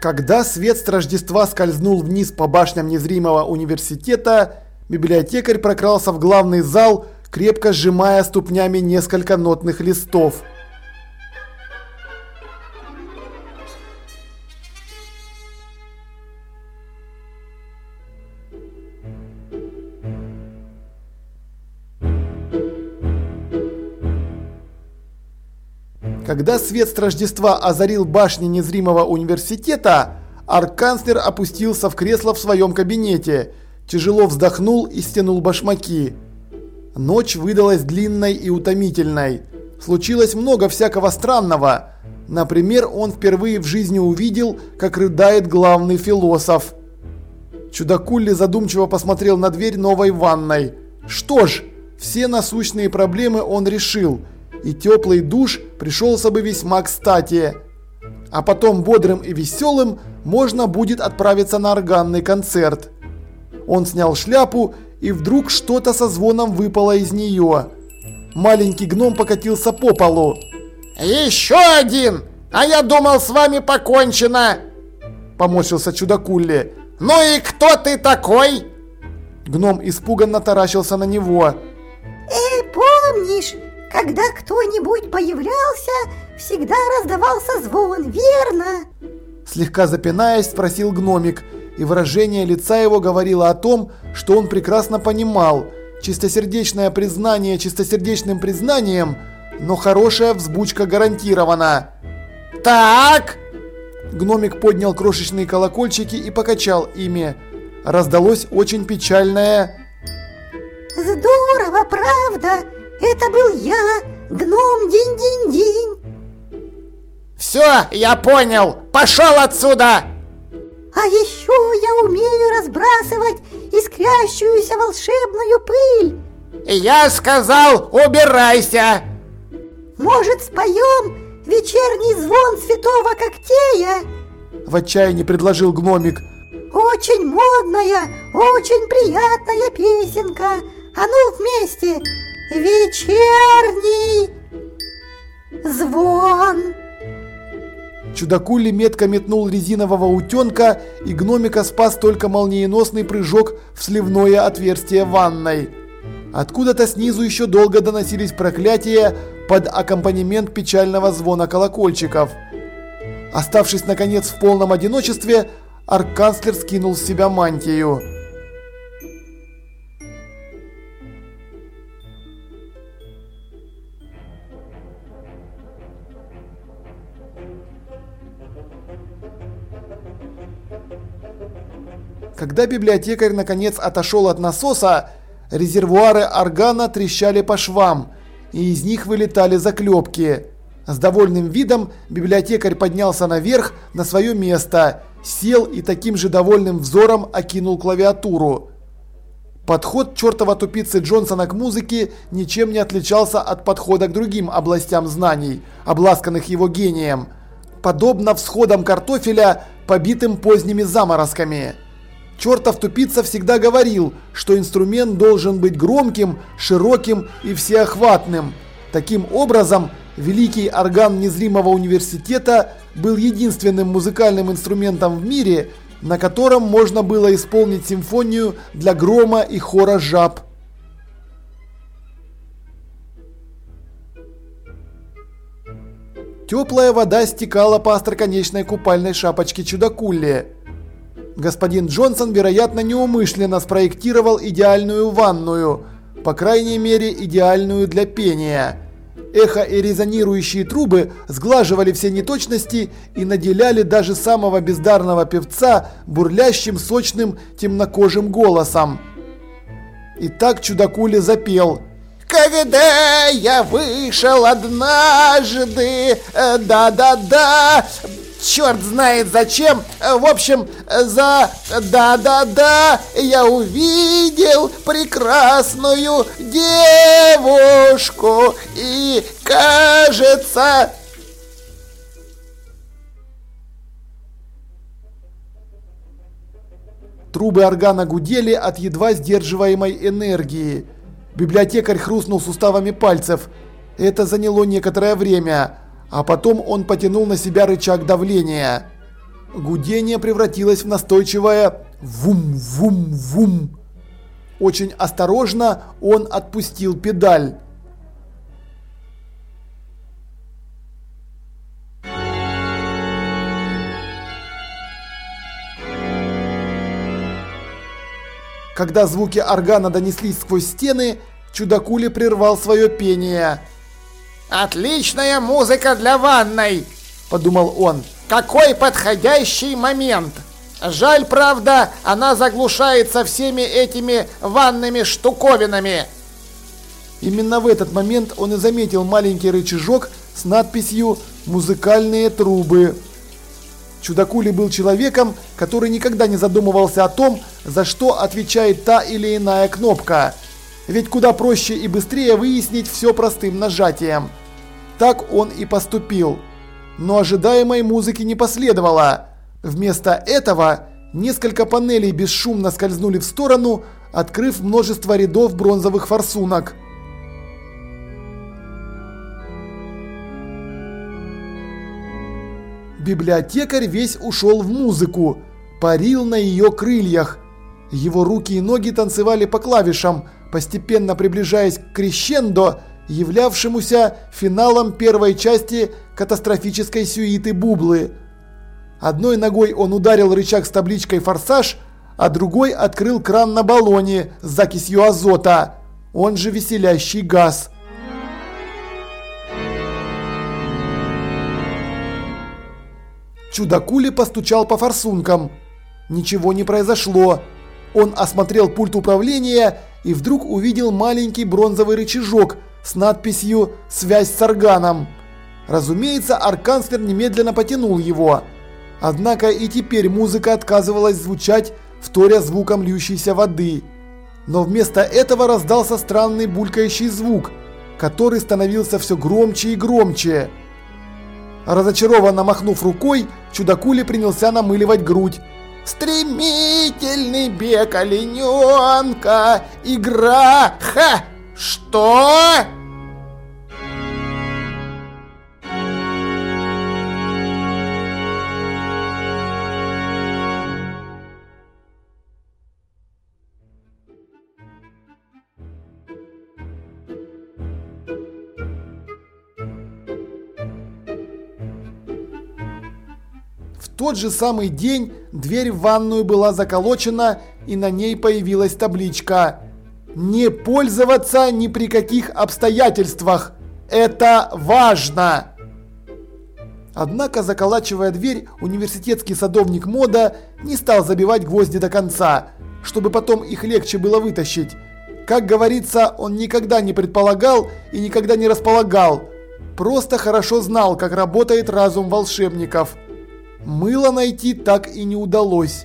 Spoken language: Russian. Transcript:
Когда свет с Рождества скользнул вниз по башням незримого университета, библиотекарь прокрался в главный зал, крепко сжимая ступнями несколько нотных листов. Когда свет с Рождества озарил башни незримого университета, арканцлер опустился в кресло в своем кабинете, тяжело вздохнул и стянул башмаки. Ночь выдалась длинной и утомительной. Случилось много всякого странного. Например, он впервые в жизни увидел, как рыдает главный философ. Чудакулли задумчиво посмотрел на дверь новой ванной. Что ж, все насущные проблемы он решил – и теплый душ пришелся бы весьма кстати. А потом бодрым и веселым можно будет отправиться на органный концерт. Он снял шляпу, и вдруг что-то со звоном выпало из нее. Маленький гном покатился по полу. «Еще один! А я думал, с вами покончено!» Поморщился чудакулли. «Ну и кто ты такой?» Гном испуганно таращился на него. «Э, помнишь, когда кто-нибудь появлялся, всегда раздавался звон, верно? Слегка запинаясь, спросил гномик, и выражение лица его говорило о том, что он прекрасно понимал. Чистосердечное признание чистосердечным признанием, но хорошая взбучка гарантирована. «Так!» Гномик поднял крошечные колокольчики и покачал ими. Раздалось очень печальное «Здорово, правда? Это был я, гном Динь-Динь-Динь. Все, я понял. Пошел отсюда. А еще я умею разбрасывать искрящуюся волшебную пыль. Я сказал, убирайся. Может, споем вечерний звон святого Коктея? В отчаянии предложил гномик. Очень модная, очень приятная песенка. А ну вместе, Вечерний звон. Чудакули метко метнул резинового утенка, и гномика спас только молниеносный прыжок в сливное отверстие ванной. Откуда-то снизу еще долго доносились проклятия под аккомпанемент печального звона колокольчиков. Оставшись наконец в полном одиночестве, арканцлер скинул с себя мантию. Когда библиотекарь наконец отошел от насоса, резервуары органа трещали по швам, и из них вылетали заклепки. С довольным видом библиотекарь поднялся наверх на свое место, сел и таким же довольным взором окинул клавиатуру. Подход чертова тупицы Джонсона к музыке ничем не отличался от подхода к другим областям знаний, обласканных его гением, подобно всходам картофеля, побитым поздними заморозками. Чертов тупица всегда говорил, что инструмент должен быть громким, широким и всеохватным. Таким образом, великий орган незримого университета был единственным музыкальным инструментом в мире, на котором можно было исполнить симфонию для грома и хора жаб. Теплая вода стекала по остроконечной купальной шапочке чудакулли. Господин Джонсон, вероятно, неумышленно спроектировал идеальную ванную, по крайней мере идеальную для пения. Эхо и резонирующие трубы сглаживали все неточности и наделяли даже самого бездарного певца бурлящим сочным темнокожим голосом. И так чудакули запел когда я вышел однажды, э, да-да-да, черт знает зачем. В общем, за да-да-да я увидел прекрасную девушку и, кажется... Трубы органа гудели от едва сдерживаемой энергии. Библиотекарь хрустнул суставами пальцев. Это заняло некоторое время. А потом он потянул на себя рычаг давления. Гудение превратилось в настойчивое вум-вум-вум. Очень осторожно он отпустил педаль. Когда звуки органа донеслись сквозь стены, чудакули прервал свое пение. «Отличная музыка для ванной!» – подумал он. «Какой подходящий момент!» Жаль, правда, она заглушается всеми этими ванными штуковинами. Именно в этот момент он и заметил маленький рычажок с надписью «Музыкальные трубы». Чудакули был человеком, который никогда не задумывался о том, за что отвечает та или иная кнопка. Ведь куда проще и быстрее выяснить все простым нажатием. Так он и поступил. Но ожидаемой музыки не последовало. Вместо этого несколько панелей бесшумно скользнули в сторону, открыв множество рядов бронзовых форсунок. Библиотекарь весь ушел в музыку, парил на ее крыльях. Его руки и ноги танцевали по клавишам, постепенно приближаясь к крещендо, являвшемуся финалом первой части катастрофической сюиты Бублы. Одной ногой он ударил рычаг с табличкой «Форсаж», а другой открыл кран на баллоне с закисью азота, он же веселящий газ. Чудакули постучал по форсункам. Ничего не произошло. Он осмотрел пульт управления и вдруг увидел маленький бронзовый рычажок с надписью «Связь с органом». Разумеется, арканцлер немедленно потянул его. Однако и теперь музыка отказывалась звучать, вторя звуком льющейся воды. Но вместо этого раздался странный булькающий звук, который становился все громче и громче. Разочарованно махнув рукой, чудакули принялся намыливать грудь. «Стремительный бег олененка! Игра! Ха! Что?» Тот же самый день дверь в ванную была заколочена и на ней появилась табличка «Не пользоваться ни при каких обстоятельствах! Это важно!» Однако, заколачивая дверь, университетский садовник Мода не стал забивать гвозди до конца, чтобы потом их легче было вытащить. Как говорится, он никогда не предполагал и никогда не располагал, просто хорошо знал, как работает разум волшебников. Мыло найти так и не удалось.